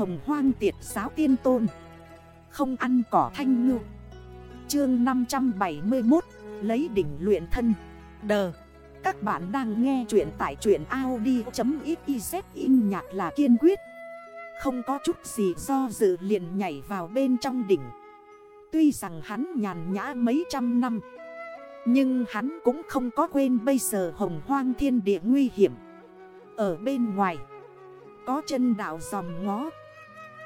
hồng hoang tiệt giáo tiên tôn. Không ăn cỏ thanh ngư. Chương 571 Lấy đỉnh luyện thân. Đờ. Các bạn đang nghe chuyện tại truyện Audi.xyz in nhạc là kiên quyết. Không có chút gì do dự liền nhảy vào bên trong đỉnh. Tuy rằng hắn nhàn nhã mấy trăm năm, Nhưng hắn cũng không có quên bây giờ hồng hoang thiên địa nguy hiểm. Ở bên ngoài, Có chân đảo dòm ngó.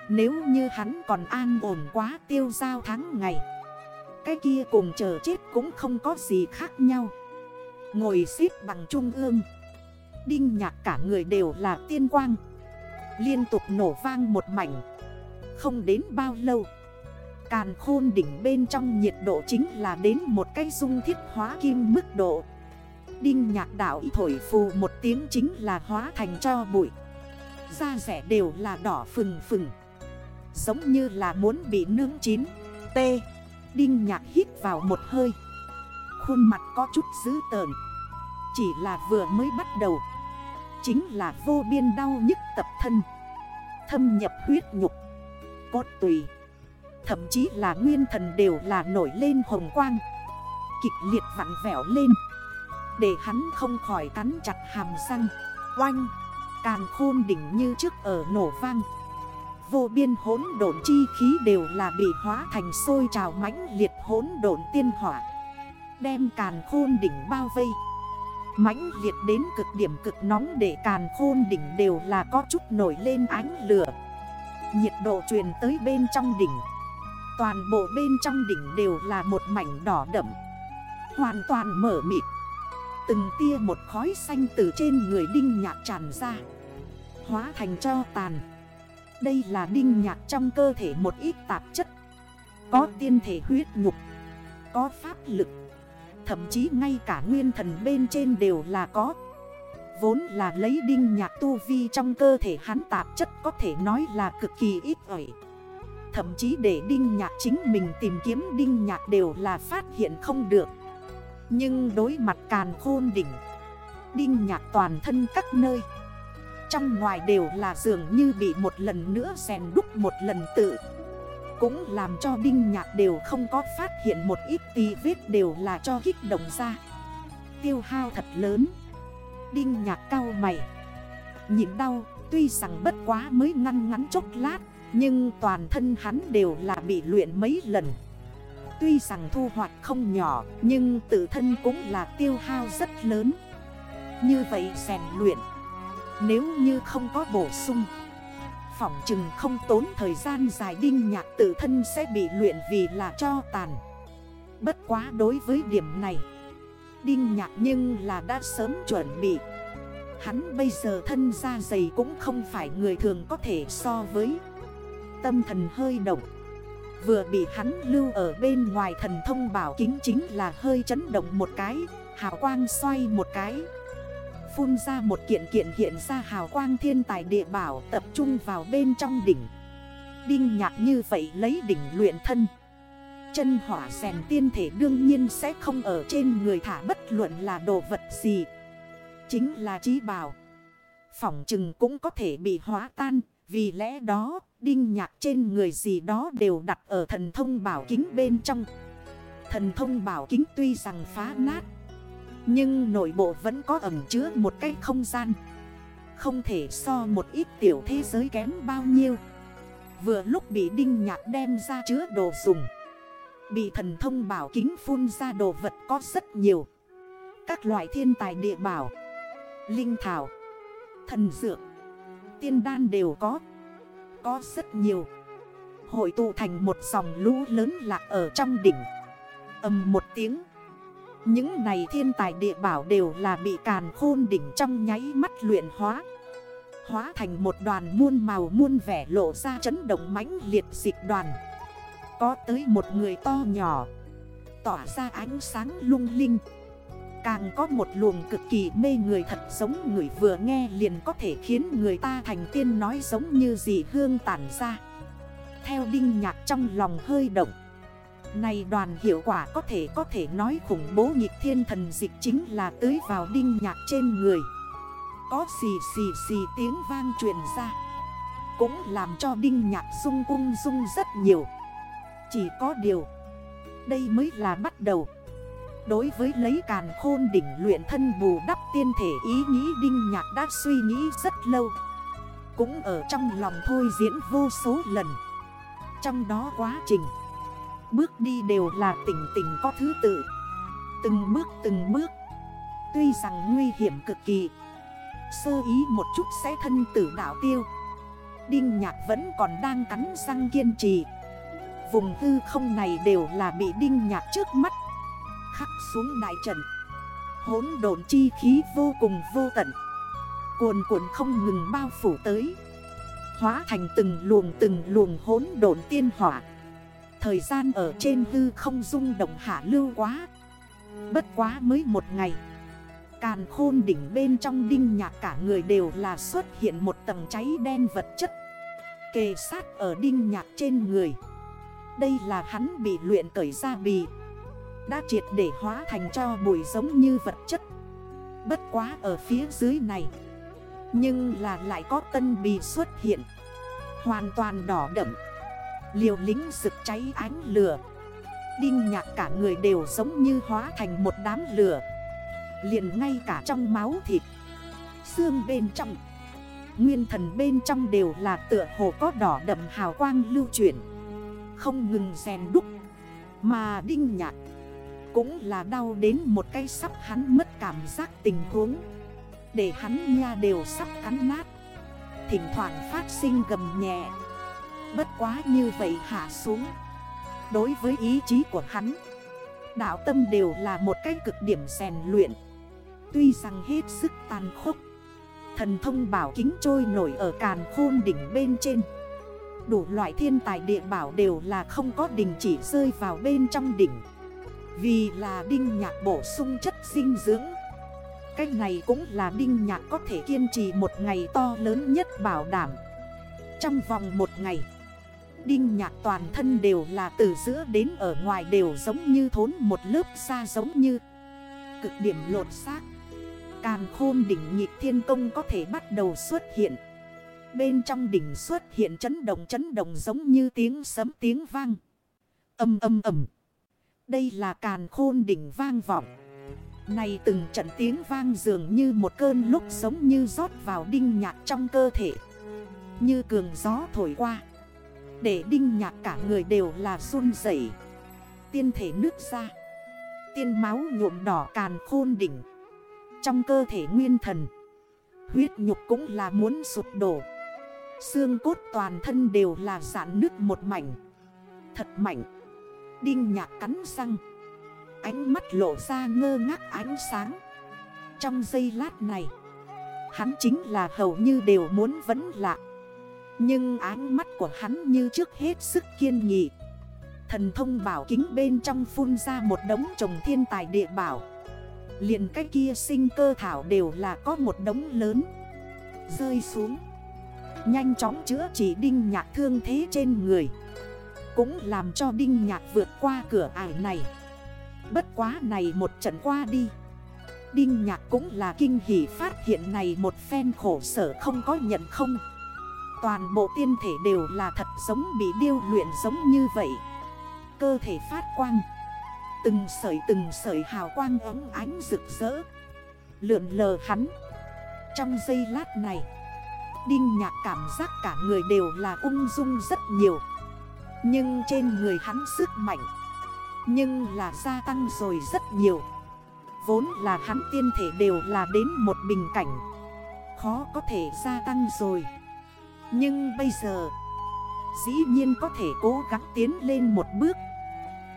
Nếu như hắn còn an ổn quá tiêu giao tháng ngày, Cái kia cùng chờ chết cũng không có gì khác nhau. Ngồi xếp bằng trung ương, Đinh nhạc cả người đều là tiên quang. Liên tục nổ vang một mảnh, Không đến bao lâu, Càn khôn đỉnh bên trong nhiệt độ chính là đến một cái dung thiết hóa kim mức độ. Đinh nhạc đảo thổi phù một tiếng chính là hóa thành cho bụi. Da rẻ đều là đỏ phừng phừng. Giống như là muốn bị nướng chín. T. Đinh nhạc hít vào một hơi. Khuôn mặt có chút dữ tợn. Chỉ là vừa mới bắt đầu. Chính là vô biên đau nhức tập thân. Thâm nhập huyết nhục. Cốt tùy. Thậm chí là nguyên thần đều là nổi lên hồng quang. Kịch liệt vặn vẹo lên. Để hắn không khỏi cắn chặt hàm răng. Oanh. Càn khôn đỉnh như trước ở nổ vang. Vô biên hốn độn chi khí đều là bị hóa thành sôi trào mãnh liệt hốn độn tiên hỏa, Đem càn khôn đỉnh bao vây. Mãnh liệt đến cực điểm cực nóng để càn khôn đỉnh đều là có chút nổi lên ánh lửa. Nhiệt độ truyền tới bên trong đỉnh, Toàn bộ bên trong đỉnh đều là một mảnh đỏ đậm, Hoàn toàn mở mịt. Từng tia một khói xanh từ trên người đinh nhạc tràn ra, Hóa thành cho tàn. Đây là đinh nhạc trong cơ thể một ít tạp chất. Có tiên thể huyết nhục, Có pháp lực. Thậm chí ngay cả nguyên thần bên trên đều là có. Vốn là lấy đinh nhạc tu vi trong cơ thể hắn tạp chất có thể nói là cực kỳ ít ỏi. Thậm chí để đinh nhạc chính mình tìm kiếm đinh nhạc đều là phát hiện không được. Nhưng đối mặt càn khôn đỉnh, Đinh nhạc toàn thân các nơi trong ngoài đều là dường như bị một lần nữa rèn đúc một lần tự. Cũng làm cho đinh nhạc đều không có phát hiện một ít tí vết đều là cho kích động ra. Tiêu hao thật lớn. Đinh nhạc cao mày. Nhịn đau, tuy rằng bất quá mới ngăn ngắn chốc lát, nhưng toàn thân hắn đều là bị luyện mấy lần. Tuy rằng thu hoạch không nhỏ, Nhưng tự thân cũng là tiêu hao rất lớn. Như vậy rèn luyện nếu như không có bổ sung, Phỏng chừng không tốn thời gian dài đinh nhạc tự thân sẽ bị luyện vì là cho tàn. Bất quá đối với điểm này, Đinh nhạc nhưng là đã sớm chuẩn bị. Hắn bây giờ thân da dày cũng không phải người thường có thể so với. Tâm thần hơi động, Vừa bị hắn lưu ở bên ngoài thần thông bảo kính chính là hơi chấn động một cái, Hào quang xoay một cái. Phun ra một kiện kiện hiện ra hào quang thiên tài địa bảo tập trung vào bên trong đỉnh. Đinh nhạc như vậy lấy đỉnh luyện thân. Chân hỏa rèn tiên thể đương nhiên sẽ không ở trên người thả bất luận là đồ vật gì. Chính là trí bảo. Phỏng chừng cũng có thể bị hóa tan, Vì lẽ đó, Đinh nhạc trên người gì đó đều đặt ở thần thông bảo kính bên trong. Thần thông bảo kính tuy rằng phá nát nhưng nội bộ vẫn có ẩm chứa một cái không gian. Không thể so một ít tiểu thế giới kém bao nhiêu. Vừa lúc bị đinh nhạc đem ra chứa đồ dùng. Bị thần thông bảo kính phun ra đồ vật có rất nhiều. Các loại thiên tài địa bảo, Linh thảo, Thần dược, Tiên đan đều có. Có rất nhiều. Hội tụ thành một dòng lũ lớn lạc ở trong đỉnh. Âm một tiếng. Những này thiên tài địa bảo đều là bị càn khôn đỉnh trong nháy mắt luyện hóa. Hóa thành một đoàn muôn màu muôn vẻ lộ ra chấn động mãnh liệt dịch đoàn. Có tới một người to nhỏ, Tỏa ra ánh sáng lung linh. Càng có một luồng cực kỳ mê người thật giống người vừa nghe liền có thể khiến người ta thành tiên nói giống như gì hương tản ra. Theo đinh nhạc trong lòng hơi động này đoàn hiệu quả có thể có thể nói khủng bố nhịp thiên thần dịch chính là tới vào đinh nhạc trên người. Có xì xì xì tiếng vang truyền ra. Cũng làm cho Đinh Nhạc sung cung dung rất nhiều. Chỉ có điều, Đây mới là bắt đầu. Đối với lấy càn khôn đỉnh luyện thân bù đắp tiên thể ý nghĩ Đinh Nhạc đã suy nghĩ rất lâu. Cũng ở trong lòng thôi diễn vô số lần. Trong đó quá trình Bước đi đều là tỉnh tỉnh có thứ tự. Từng bước từng bước. Tuy rằng nguy hiểm cực kỳ. Sơ ý một chút sẽ thân tử đảo tiêu. Đinh nhạc vẫn còn đang cắn răng kiên trì. Vùng hư không này đều là bị đinh nhạc trước mắt. Khắc xuống đại trận. Hốn độn chi khí vô cùng vô tận. Cuồn cuộn không ngừng bao phủ tới. Hóa thành từng luồng từng luồng hốn độn tiên hỏa. Thời gian ở trên hư không dung động hạ lưu quá. Bất quá mới một ngày, Càn khôn đỉnh bên trong đinh nhạc cả người đều là xuất hiện một tầng cháy đen vật chất. Kề sát ở đinh nhạc trên người. Đây là hắn bị luyện cởi ra bì. Đã triệt để hóa thành cho bụi giống như vật chất. Bất quá ở phía dưới này, Nhưng là lại có tân bì xuất hiện. Hoàn toàn đỏ đậm. Liều lính rực cháy ánh lửa. Đinh nhạc cả người đều giống như hóa thành một đám lửa. Liền ngay cả trong máu thịt, Xương bên trong, Nguyên thần bên trong đều là tựa hồ có đỏ đậm hào quang lưu chuyển. Không ngừng rèn đúc, Mà đinh nhạc Cũng là đau đến một cây sắp hắn mất cảm giác tình huống. Để hắn nha đều sắp cắn nát. Thỉnh thoảng phát sinh gầm nhẹ. Bất quá như vậy hạ xuống. Đối với ý chí của hắn, Đạo tâm đều là một cái cực điểm rèn luyện. Tuy rằng hết sức tàn khốc, Thần thông bảo kính trôi nổi ở càn khôn đỉnh bên trên. Đủ loại thiên tài địa bảo đều là không có đình chỉ rơi vào bên trong đỉnh. Vì là đinh nhạc bổ sung chất dinh dưỡng. Cách này cũng là đinh nhạc có thể kiên trì một ngày to lớn nhất bảo đảm. Trong vòng một ngày Đinh nhạc toàn thân đều là từ giữa đến ở ngoài đều giống như thốn một lớp xa giống như. Cực điểm lột xác. Càn khôn đỉnh nhịp thiên công có thể bắt đầu xuất hiện. Bên trong đỉnh xuất hiện chấn động chấn động giống như tiếng sấm tiếng vang. Âm âm âm Đây là càn khôn đỉnh vang vọng. Này từng trận tiếng vang dường như một cơn lúc giống như rót vào đinh nhạc trong cơ thể. Như cường gió thổi qua. Để đinh nhạc cả người đều là run dậy Tiên thể nước ra Tiên máu nhuộm đỏ càn khôn đỉnh. Trong cơ thể nguyên thần, Huyết nhục cũng là muốn sụp đổ. Xương cốt toàn thân đều là giãn nước một mảnh. Thật mạnh. Đinh nhạc cắn răng. Ánh mắt lộ ra ngơ ngác ánh sáng. Trong giây lát này, Hắn chính là hầu như đều muốn vẫn lạ nhưng ánh mắt của hắn như trước hết sức kiên nghị. Thần thông bảo kính bên trong phun ra một đống trồng thiên tài địa bảo. Liền cái kia sinh cơ thảo đều là có một đống lớn. Rơi xuống. Nhanh chóng chữa chỉ đinh nhạc thương thế trên người. Cũng làm cho đinh nhạc vượt qua cửa ải này. Bất quá này một trận qua đi. Đinh nhạc cũng là kinh hỷ phát hiện này một phen khổ sở không có nhận không. Toàn bộ tiên thể đều là thật giống bị điêu luyện giống như vậy. Cơ thể phát quang. Từng sợi từng sợi hào quang ấm ánh rực rỡ. Lượn lờ hắn. Trong giây lát này, Đinh nhạc cảm giác cả người đều là ung dung rất nhiều. Nhưng trên người hắn sức mạnh, Nhưng là gia tăng rồi rất nhiều. Vốn là hắn tiên thể đều là đến một bình cảnh. Khó có thể gia tăng rồi. Nhưng bây giờ, Dĩ nhiên có thể cố gắng tiến lên một bước.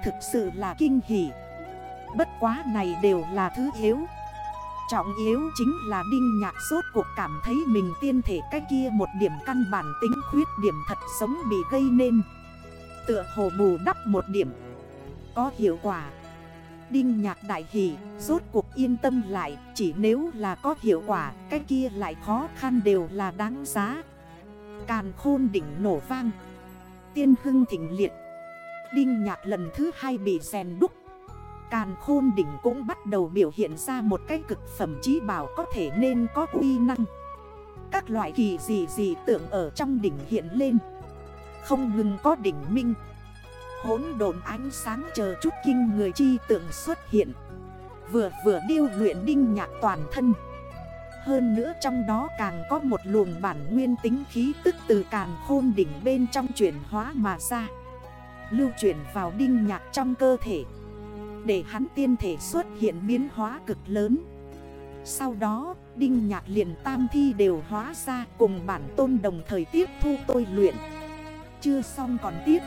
Thực sự là kinh hỉ. Bất quá này đều là thứ yếu. Trọng yếu chính là Đinh Nhạc sốt cuộc cảm thấy mình tiên thể cái kia một điểm căn bản tính khuyết điểm thật sống bị gây nên. Tựa hồ bù đắp một điểm. Có hiệu quả. Đinh Nhạc đại hỷ rốt cuộc yên tâm lại, Chỉ nếu là có hiệu quả, cái kia lại khó khăn đều là đáng giá. Càn khôn đỉnh nổ vang. Tiên hưng thỉnh liệt. Đinh nhạc lần thứ hai bị rèn đúc. Càn khôn đỉnh cũng bắt đầu biểu hiện ra một cái cực phẩm trí bảo có thể nên có uy năng. Các loại kỳ gì gì tượng ở trong đỉnh hiện lên. Không ngừng có đỉnh minh. Hốn đồn ánh sáng chờ chút kinh người chi tượng xuất hiện. Vừa vừa điêu luyện đinh nhạc toàn thân. Hơn nữa trong đó càng có một luồng bản nguyên tính khí tức từ càn khôn đỉnh bên trong chuyển hóa mà ra. Lưu chuyển vào đinh nhạc trong cơ thể. Để hắn tiên thể xuất hiện biến hóa cực lớn. Sau đó, đinh nhạc liền tam thi đều hóa ra cùng bản tôn đồng thời tiếp thu tôi luyện. Chưa xong còn tiếp.